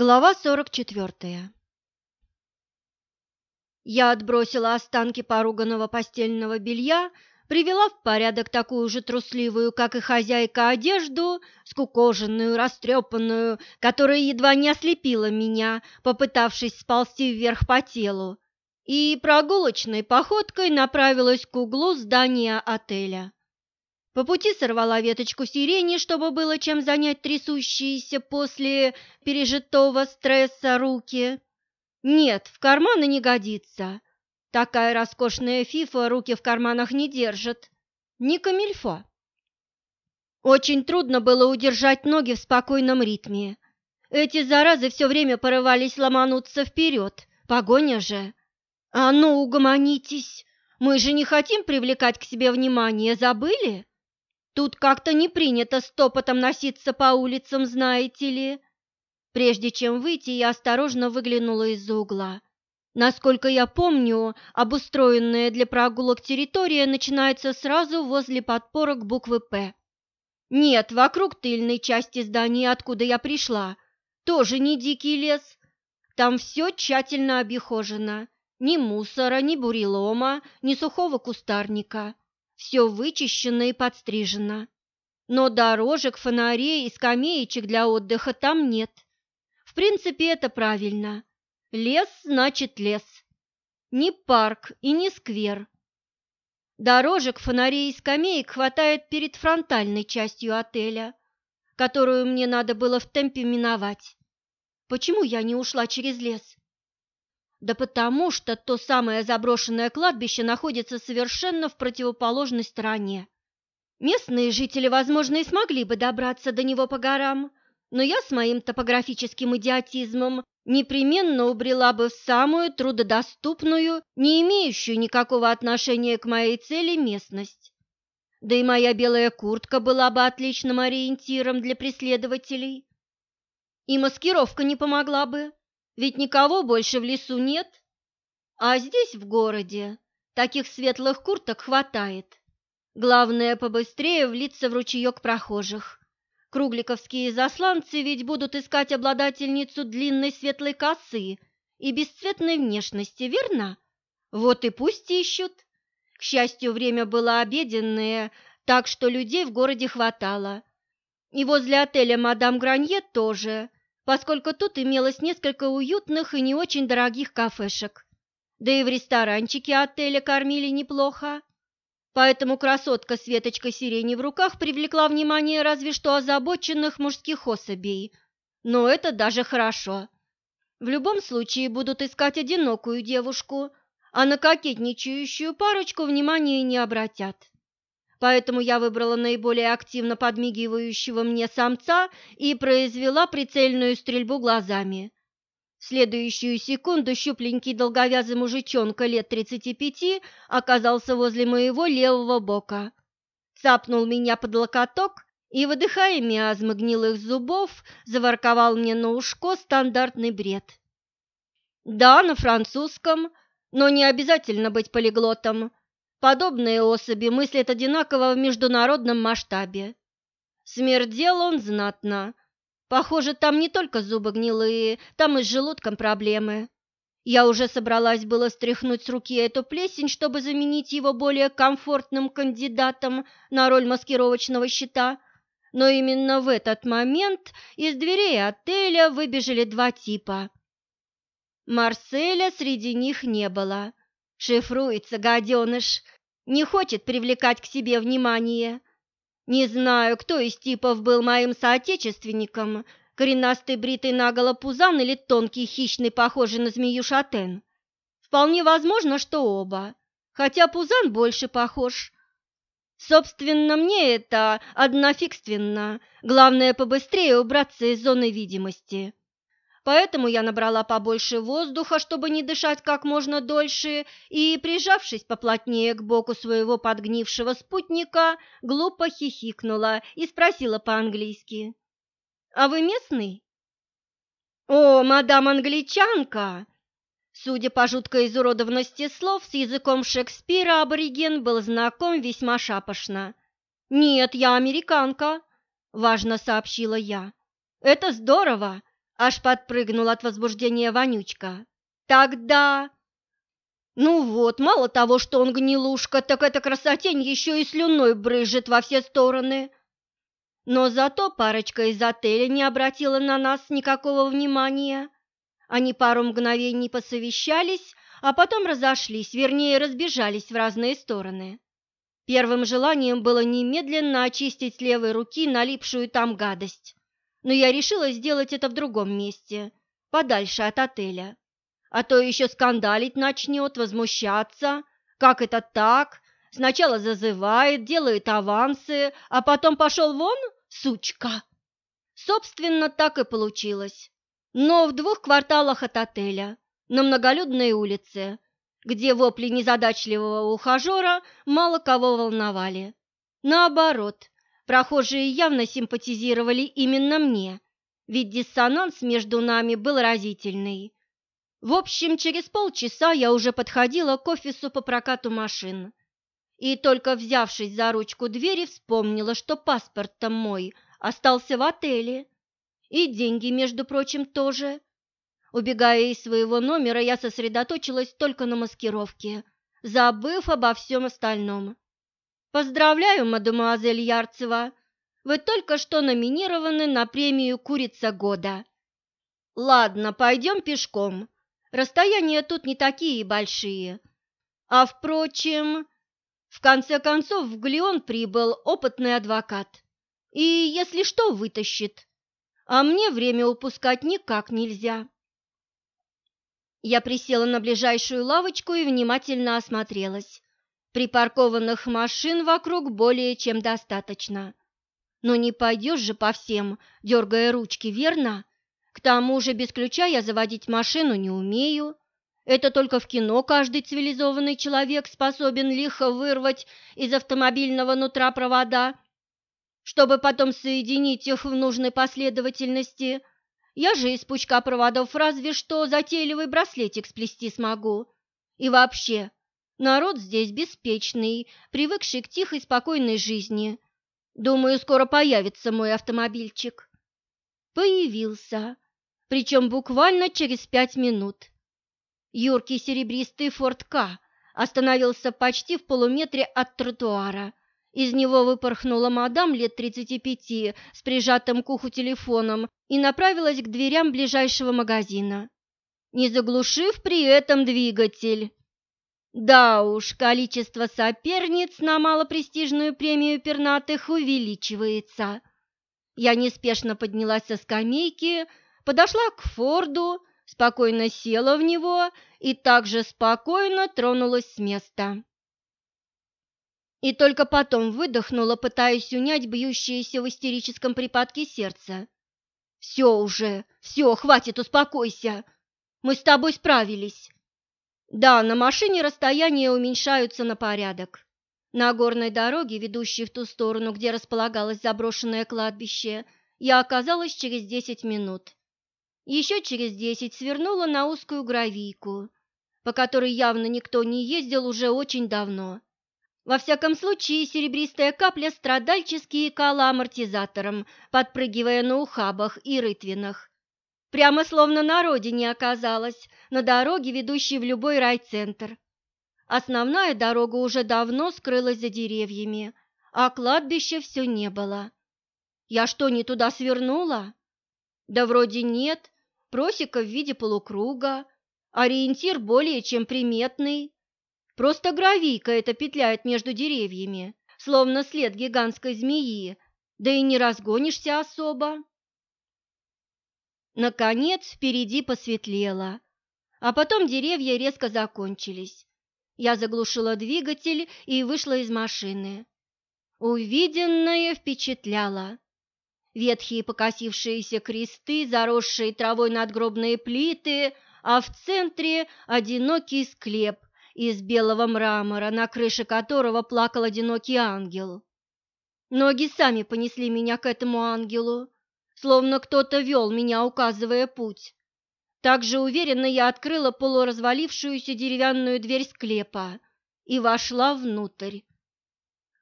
Глава 44 Я отбросила останки поруганного постельного белья, привела в порядок такую же трусливую, как и хозяйка, одежду, скукоженную, растрепанную, которая едва не ослепила меня, попытавшись сползти вверх по телу, и прогулочной походкой направилась к углу здания отеля. По пути сорвала веточку сирени, чтобы было чем занять трясущиеся после пережитого стресса руки. Нет, в карманы не годится. Такая роскошная фифа руки в карманах не держит. Не камильфо. Очень трудно было удержать ноги в спокойном ритме. Эти заразы все время порывались ломануться вперед. Погоня же. А ну, угомонитесь. Мы же не хотим привлекать к себе внимание, забыли? Тут как-то не принято стопотом носиться по улицам, знаете ли. Прежде чем выйти, я осторожно выглянула из-за угла. Насколько я помню, обустроенная для прогулок территория начинается сразу возле подпорок буквы «П». Нет, вокруг тыльной части здания, откуда я пришла, тоже не дикий лес. Там все тщательно обихожено. Ни мусора, ни бурелома, ни сухого кустарника все вычищено и подстрижено. Но дорожек, фонарей и скамеечек для отдыха там нет. В принципе, это правильно. Лес значит лес. Не парк и не сквер. Дорожек, фонарей и скамеек хватает перед фронтальной частью отеля, которую мне надо было в темпе миновать. Почему я не ушла через лес? Да потому что то самое заброшенное кладбище находится совершенно в противоположной стороне. Местные жители, возможно, и смогли бы добраться до него по горам, но я с моим топографическим идиотизмом непременно убрела бы в самую трудодоступную, не имеющую никакого отношения к моей цели местность. Да и моя белая куртка была бы отличным ориентиром для преследователей. И маскировка не помогла бы. Ведь никого больше в лесу нет, а здесь, в городе, таких светлых курток хватает. Главное, побыстрее влиться в ручеек прохожих. Кругликовские засланцы ведь будут искать обладательницу длинной светлой косы и бесцветной внешности, верно? Вот и пусть ищут. К счастью, время было обеденное, так что людей в городе хватало. И возле отеля «Мадам Гранье» тоже – поскольку тут имелось несколько уютных и не очень дорогих кафешек. Да и в ресторанчике отеля кормили неплохо. Поэтому красотка с веточкой сирени в руках привлекла внимание разве что озабоченных мужских особей. Но это даже хорошо. В любом случае будут искать одинокую девушку, а на кокетничающую парочку внимания не обратят поэтому я выбрала наиболее активно подмигивающего мне самца и произвела прицельную стрельбу глазами. В следующую секунду щупленький долговязый мужичонка лет тридцати пяти оказался возле моего левого бока. Цапнул меня под локоток и, выдыхая миазмы гнилых зубов, заворковал мне на ушко стандартный бред. Да, на французском, но не обязательно быть полиглотом. Подобные особи мыслят одинаково в международном масштабе. Смердел он знатно. Похоже, там не только зубы гнилые, там и с желудком проблемы. Я уже собралась было стряхнуть с руки эту плесень, чтобы заменить его более комфортным кандидатом на роль маскировочного щита, но именно в этот момент из дверей отеля выбежали два типа. Марселя среди них не было. Шифруется, гаденыш, не хочет привлекать к себе внимание. Не знаю, кто из типов был моим соотечественником, коренастый бритый наголо пузан или тонкий хищный, похожий на змею шатен. Вполне возможно, что оба, хотя пузан больше похож. Собственно, мне это однофигственно, главное побыстрее убраться из зоны видимости. Поэтому я набрала побольше воздуха, чтобы не дышать как можно дольше, и, прижавшись поплотнее к боку своего подгнившего спутника, глупо хихикнула и спросила по-английски. «А вы местный?» «О, мадам англичанка!» Судя по жуткой изуродованности слов, с языком Шекспира абориген был знаком весьма шапошно. «Нет, я американка», — важно сообщила я. «Это здорово!» Аж подпрыгнул от возбуждения Вонючка. Тогда... Ну вот, мало того, что он гнилушка, так эта красотень еще и слюной брызжет во все стороны. Но зато парочка из отеля не обратила на нас никакого внимания. Они пару мгновений посовещались, а потом разошлись, вернее, разбежались в разные стороны. Первым желанием было немедленно очистить левой руки налипшую там гадость, но я решила сделать это в другом месте, подальше от отеля. А то еще скандалить начнет, возмущаться. Как это так? Сначала зазывает, делает авансы, а потом пошел вон, сучка. Собственно, так и получилось. Но в двух кварталах от отеля, на многолюдной улице, где вопли незадачливого ухажера мало кого волновали. Наоборот, прохожие явно симпатизировали именно мне, ведь диссонанс между нами был разительный. В общем, через полчаса я уже подходила к офису по прокату машин. И только взявшись за ручку двери, вспомнила, что паспорт-то мой остался в отеле. И деньги, между прочим, тоже. Убегая из своего номера, я сосредоточилась только на маскировке, забыв обо всем остальном. «Поздравляю, мадемуазель Ярцева! Вы только что номинированы на премию «Курица года». Ладно, пойдем пешком. Расстояния тут не такие большие. А, впрочем, в конце концов в Галеон прибыл опытный адвокат. И, если что, вытащит. А мне время упускать никак нельзя. Я присела на ближайшую лавочку и внимательно осмотрелась. Припаркованных машин вокруг более чем достаточно. Но не пойдешь же по всем, дергая ручки, верно? К тому же без ключа я заводить машину не умею. Это только в кино каждый цивилизованный человек способен лихо вырвать из автомобильного нутра провода, чтобы потом соединить их в нужной последовательности – я же из пучка проводов разве что затейливый браслетик сплести смогу. И вообще, народ здесь беспечный, привыкший к тихой, спокойной жизни. Думаю, скоро появится мой автомобильчик. Появился, причем буквально через пять минут. Юркий серебристый форт К остановился почти в полуметре от тротуара. Из него выпорхнула мадам лет тридцати пяти с прижатым к уху телефоном и направилась к дверям ближайшего магазина, не заглушив при этом двигатель. Да уж, количество соперниц на малопрестижную премию пернатых увеличивается. Я неспешно поднялась со скамейки, подошла к Форду, спокойно села в него и также спокойно тронулась с места. И только потом выдохнула, пытаясь унять бьющееся в истерическом припадке сердце. «Все уже, все, хватит, успокойся. Мы с тобой справились». Да, на машине расстояния уменьшаются на порядок. На горной дороге, ведущей в ту сторону, где располагалось заброшенное кладбище, я оказалась через десять минут. Еще через десять свернула на узкую гравийку, по которой явно никто не ездил уже очень давно. Во всяком случае, серебристая капля страдальчески икала амортизатором, подпрыгивая на ухабах и рытвинах. Прямо словно на родине оказалась, на дороге, ведущей в любой райцентр. Основная дорога уже давно скрылась за деревьями, а кладбища все не было. Я что, не туда свернула? Да вроде нет, просека в виде полукруга, ориентир более чем приметный. Просто гравийка это петляет между деревьями, словно след гигантской змеи, да и не разгонишься особо. Наконец впереди посветлело, а потом деревья резко закончились. Я заглушила двигатель и вышла из машины. Увиденное впечатляло. Ветхие покосившиеся кресты, заросшие травой надгробные плиты, а в центре одинокий склеп из белого мрамора, на крыше которого плакал одинокий ангел. Ноги сами понесли меня к этому ангелу, словно кто-то вел меня, указывая путь. Так же уверенно я открыла полуразвалившуюся деревянную дверь склепа и вошла внутрь.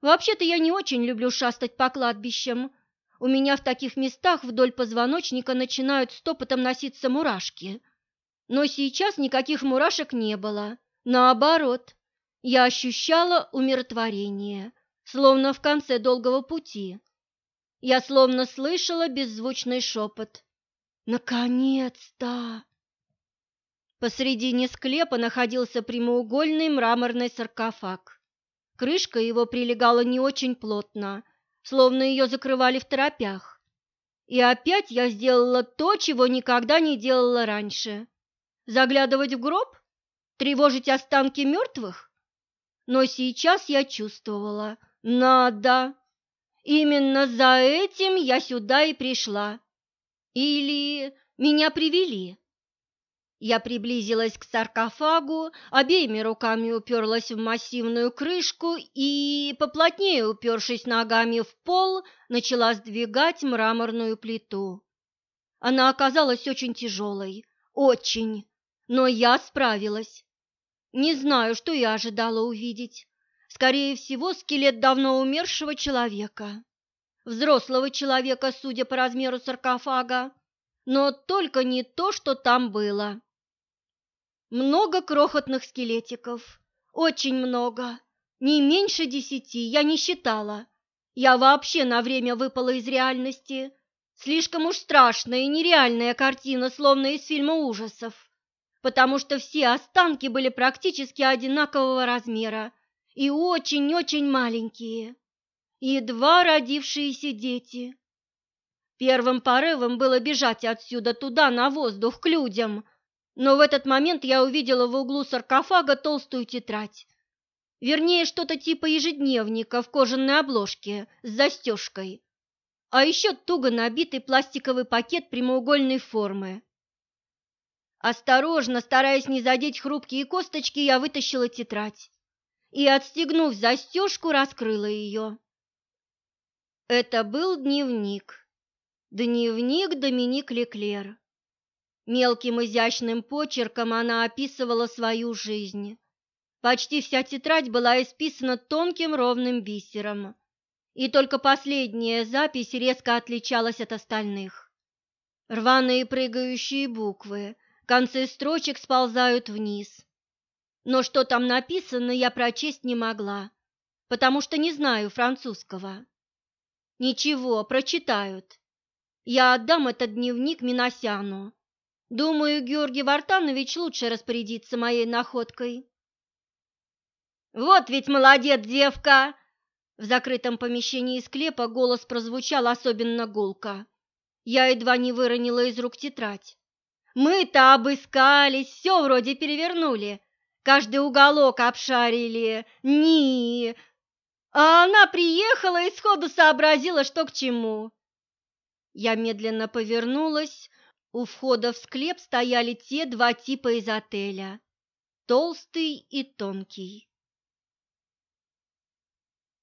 Вообще-то я не очень люблю шастать по кладбищам. У меня в таких местах вдоль позвоночника начинают стопотом носиться мурашки. Но сейчас никаких мурашек не было. Наоборот, я ощущала умиротворение, словно в конце долгого пути. Я словно слышала беззвучный шепот. «Наконец-то!» Посредине склепа находился прямоугольный мраморный саркофаг. Крышка его прилегала не очень плотно, словно ее закрывали в торопях. И опять я сделала то, чего никогда не делала раньше. Заглядывать в гроб? Тревожить останки мертвых? Но сейчас я чувствовала, надо. Именно за этим я сюда и пришла. Или меня привели. Я приблизилась к саркофагу, обеими руками уперлась в массивную крышку и, поплотнее упершись ногами в пол, начала сдвигать мраморную плиту. Она оказалась очень тяжелой, очень, но я справилась. Не знаю, что я ожидала увидеть. Скорее всего, скелет давно умершего человека. Взрослого человека, судя по размеру саркофага, но только не то, что там было. Много крохотных скелетиков, очень много, не меньше десяти, я не считала. Я вообще на время выпала из реальности. Слишком уж страшная и нереальная картина, словно из фильма ужасов, потому что все останки были практически одинакового размера и очень-очень маленькие, едва родившиеся дети. Первым порывом было бежать отсюда туда, на воздух, к людям – но в этот момент я увидела в углу саркофага толстую тетрадь. Вернее, что-то типа ежедневника в кожаной обложке с застежкой. А еще туго набитый пластиковый пакет прямоугольной формы. Осторожно, стараясь не задеть хрупкие косточки, я вытащила тетрадь и, отстегнув застежку, раскрыла ее. Это был дневник. Дневник Доминик Леклер. Мелким изящным почерком она описывала свою жизнь. Почти вся тетрадь была исписана тонким ровным бисером, и только последняя запись резко отличалась от остальных. Рваные прыгающие буквы, концы строчек сползают вниз. Но что там написано, я прочесть не могла, потому что не знаю французского. Ничего, прочитают. Я отдам этот дневник Миносяну, Думаю, Георгий Вартанович лучше распорядится моей находкой. Вот ведь молодец, девка! В закрытом помещении склепа голос прозвучал особенно гулко. Я едва не выронила из рук тетрадь. Мы-то обыскались, все вроде перевернули, каждый уголок обшарили. Ни, а она приехала и сходу сообразила, что к чему. Я медленно повернулась, у входа в склеп стояли те два типа из отеля – толстый и тонкий.